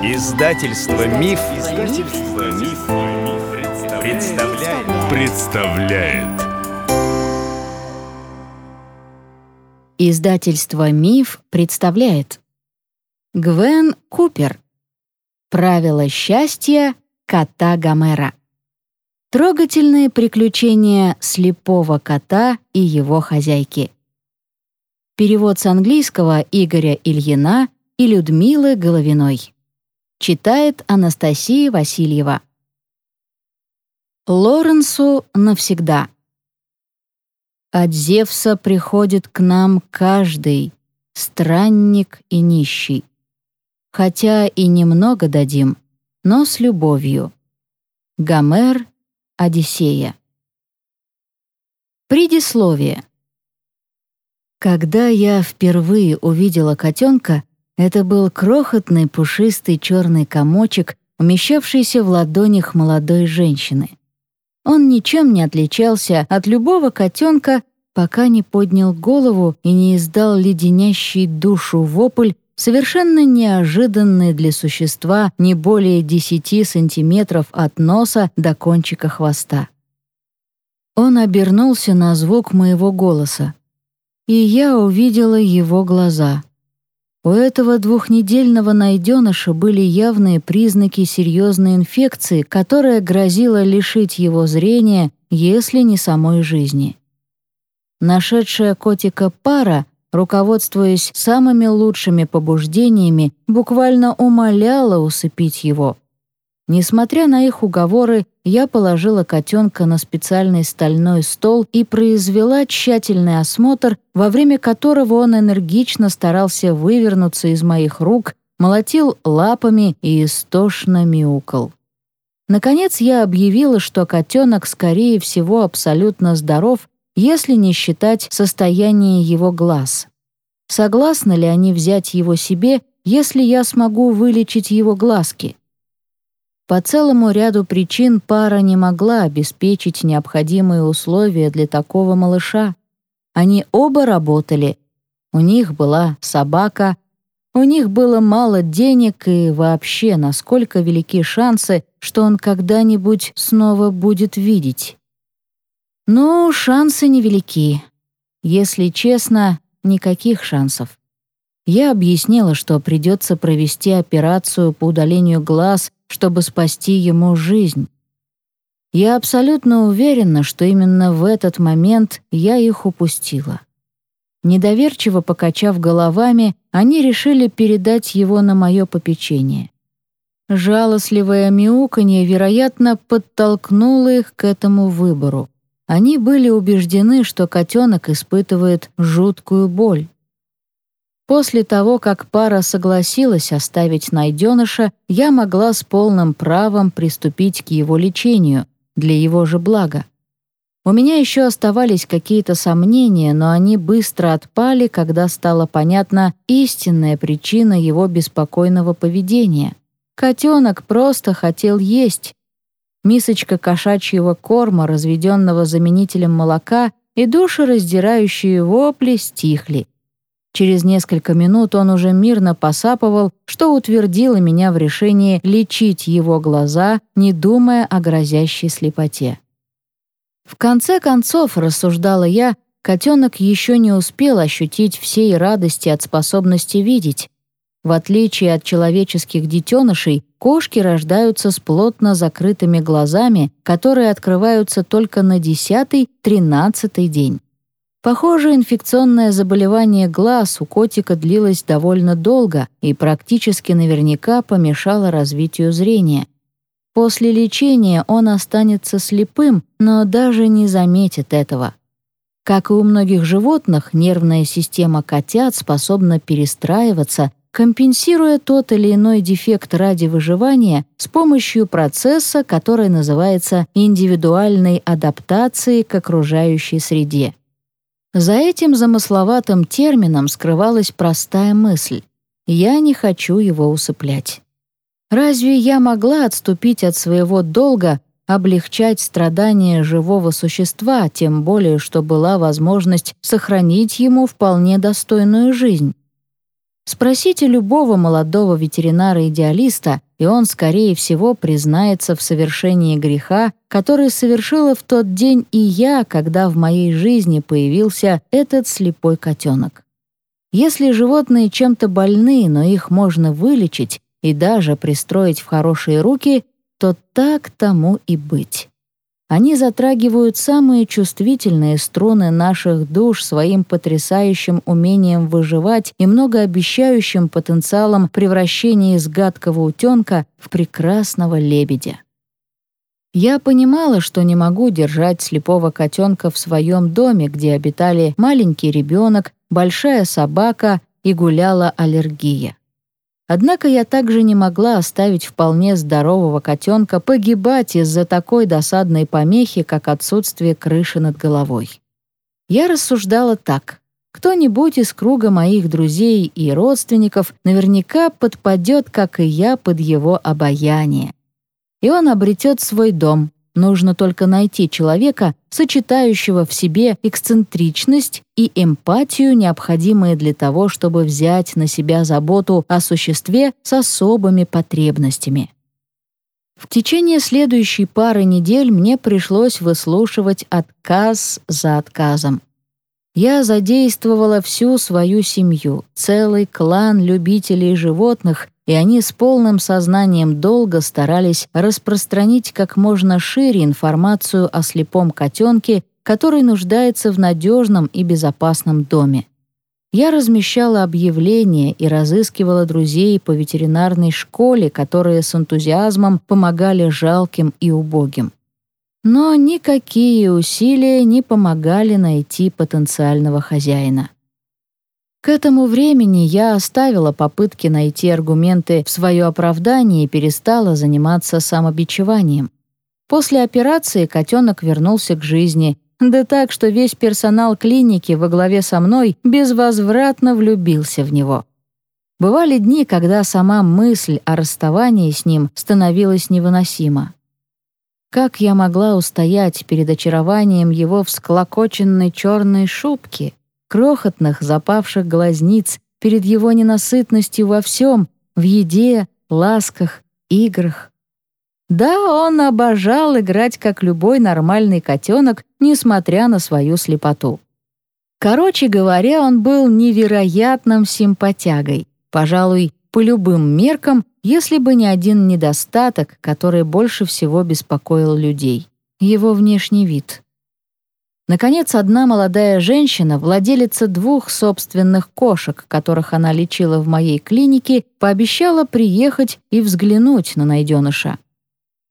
Издательство Миф, Издательство Миф, представляет. представляет. Издательство Миф представляет. Гвен Купер. Правила счастья кота Гомера. Трогательные приключения слепого кота и его хозяйки. Перевод с английского Игоря Ильина и Людмилы Головиной. Читает Анастасия Васильева. Лоренсу навсегда. От Зевса приходит к нам каждый, странник и нищий. Хотя и немного дадим, но с любовью. Гомер, Одиссея. Предисловие. Когда я впервые увидела котенка, это был крохотный пушистый черный комочек, умещавшийся в ладонях молодой женщины. Он ничем не отличался от любого котенка, пока не поднял голову и не издал леденящий душу вопль, совершенно неожиданный для существа не более 10 сантиметров от носа до кончика хвоста. Он обернулся на звук моего голоса и я увидела его глаза. У этого двухнедельного найденыша были явные признаки серьезной инфекции, которая грозила лишить его зрения, если не самой жизни. Нашедшая котика пара, руководствуясь самыми лучшими побуждениями, буквально умоляла усыпить его — Несмотря на их уговоры, я положила котенка на специальный стальной стол и произвела тщательный осмотр, во время которого он энергично старался вывернуться из моих рук, молотил лапами и истошно мяукал. Наконец я объявила, что котенок, скорее всего, абсолютно здоров, если не считать состояние его глаз. Согласны ли они взять его себе, если я смогу вылечить его глазки? По целому ряду причин пара не могла обеспечить необходимые условия для такого малыша. Они оба работали. У них была собака, у них было мало денег и вообще, насколько велики шансы, что он когда-нибудь снова будет видеть. Ну, шансы невелики. Если честно, никаких шансов. Я объяснила, что придется провести операцию по удалению глаз чтобы спасти ему жизнь. Я абсолютно уверена, что именно в этот момент я их упустила. Недоверчиво покачав головами, они решили передать его на мое попечение. Жалостливое мяуканье, вероятно, подтолкнуло их к этому выбору. Они были убеждены, что котенок испытывает жуткую боль. После того, как пара согласилась оставить найденыша, я могла с полным правом приступить к его лечению, для его же блага. У меня еще оставались какие-то сомнения, но они быстро отпали, когда стала понятна истинная причина его беспокойного поведения. Котенок просто хотел есть. Мисочка кошачьего корма, разведенного заменителем молока, и душераздирающие вопли стихли — Через несколько минут он уже мирно посапывал, что утвердило меня в решении лечить его глаза, не думая о грозящей слепоте. В конце концов, рассуждала я, котенок еще не успел ощутить всей радости от способности видеть. В отличие от человеческих детенышей, кошки рождаются с плотно закрытыми глазами, которые открываются только на десятый-тринадцатый день. Похоже, инфекционное заболевание глаз у котика длилось довольно долго и практически наверняка помешало развитию зрения. После лечения он останется слепым, но даже не заметит этого. Как и у многих животных, нервная система котят способна перестраиваться, компенсируя тот или иной дефект ради выживания с помощью процесса, который называется индивидуальной адаптацией к окружающей среде. За этим замысловатым термином скрывалась простая мысль. Я не хочу его усыплять. Разве я могла отступить от своего долга, облегчать страдания живого существа, тем более, что была возможность сохранить ему вполне достойную жизнь? Спросите любого молодого ветеринара-идеалиста, и он, скорее всего, признается в совершении греха, который совершила в тот день и я, когда в моей жизни появился этот слепой котенок. Если животные чем-то больны, но их можно вылечить и даже пристроить в хорошие руки, то так тому и быть. Они затрагивают самые чувствительные струны наших душ своим потрясающим умением выживать и многообещающим потенциалом превращения из гадкого утенка в прекрасного лебедя. Я понимала, что не могу держать слепого котенка в своем доме, где обитали маленький ребенок, большая собака и гуляла аллергия. Однако я также не могла оставить вполне здорового котенка погибать из-за такой досадной помехи, как отсутствие крыши над головой. Я рассуждала так. Кто-нибудь из круга моих друзей и родственников наверняка подпадет, как и я, под его обаяние. И он обретет свой дом, Нужно только найти человека, сочетающего в себе эксцентричность и эмпатию, необходимые для того, чтобы взять на себя заботу о существе с особыми потребностями. В течение следующей пары недель мне пришлось выслушивать отказ за отказом. Я задействовала всю свою семью, целый клан любителей животных, и они с полным сознанием долга старались распространить как можно шире информацию о слепом котенке, который нуждается в надежном и безопасном доме. Я размещала объявления и разыскивала друзей по ветеринарной школе, которые с энтузиазмом помогали жалким и убогим. Но никакие усилия не помогали найти потенциального хозяина. К этому времени я оставила попытки найти аргументы в свое оправдание и перестала заниматься самобичеванием. После операции котенок вернулся к жизни, да так, что весь персонал клиники во главе со мной безвозвратно влюбился в него. Бывали дни, когда сама мысль о расставании с ним становилась невыносима. Как я могла устоять перед очарованием его всклокоченной черной шубки, крохотных запавших глазниц перед его ненасытностью во всем, в еде, ласках, играх. Да, он обожал играть, как любой нормальный котенок, несмотря на свою слепоту. Короче говоря, он был невероятным симпатягой, пожалуй, по любым меркам, если бы не один недостаток, который больше всего беспокоил людей — его внешний вид. Наконец, одна молодая женщина, владелица двух собственных кошек, которых она лечила в моей клинике, пообещала приехать и взглянуть на найденыша.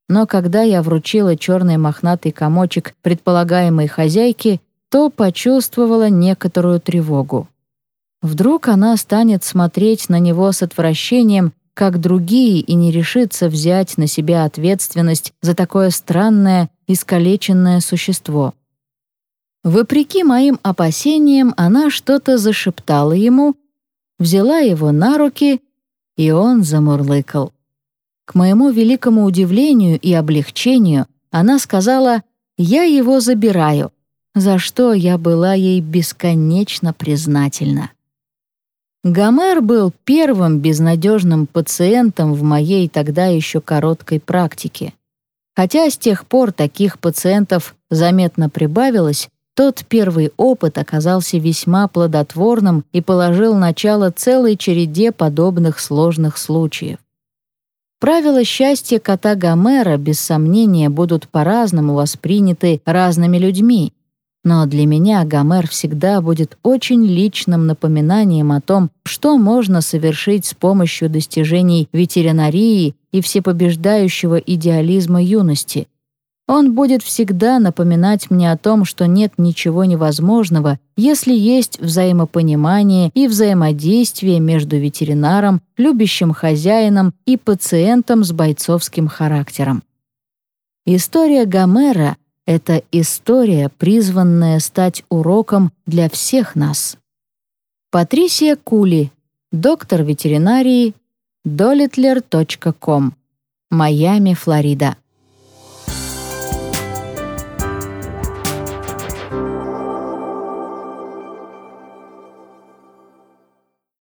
Но когда я вручила черный мохнатый комочек предполагаемой хозяйке, то почувствовала некоторую тревогу. Вдруг она станет смотреть на него с отвращением, как другие, и не решится взять на себя ответственность за такое странное, искалеченное существо. Вопреки моим опасениям, она что-то зашептала ему, взяла его на руки, и он замурлыкал. К моему великому удивлению и облегчению она сказала «Я его забираю», за что я была ей бесконечно признательна. Гомер был первым безнадежным пациентом в моей тогда еще короткой практике. Хотя с тех пор таких пациентов заметно прибавилось, тот первый опыт оказался весьма плодотворным и положил начало целой череде подобных сложных случаев. Правила счастья кота Гомера, без сомнения, будут по-разному восприняты разными людьми, но для меня Гомер всегда будет очень личным напоминанием о том, что можно совершить с помощью достижений ветеринарии и всепобеждающего идеализма юности — он будет всегда напоминать мне о том, что нет ничего невозможного, если есть взаимопонимание и взаимодействие между ветеринаром, любящим хозяином и пациентом с бойцовским характером. История Гомера — это история, призванная стать уроком для всех нас. Патрисия Кули, доктор ветеринарии, dolitler.com, Майами, Флорида.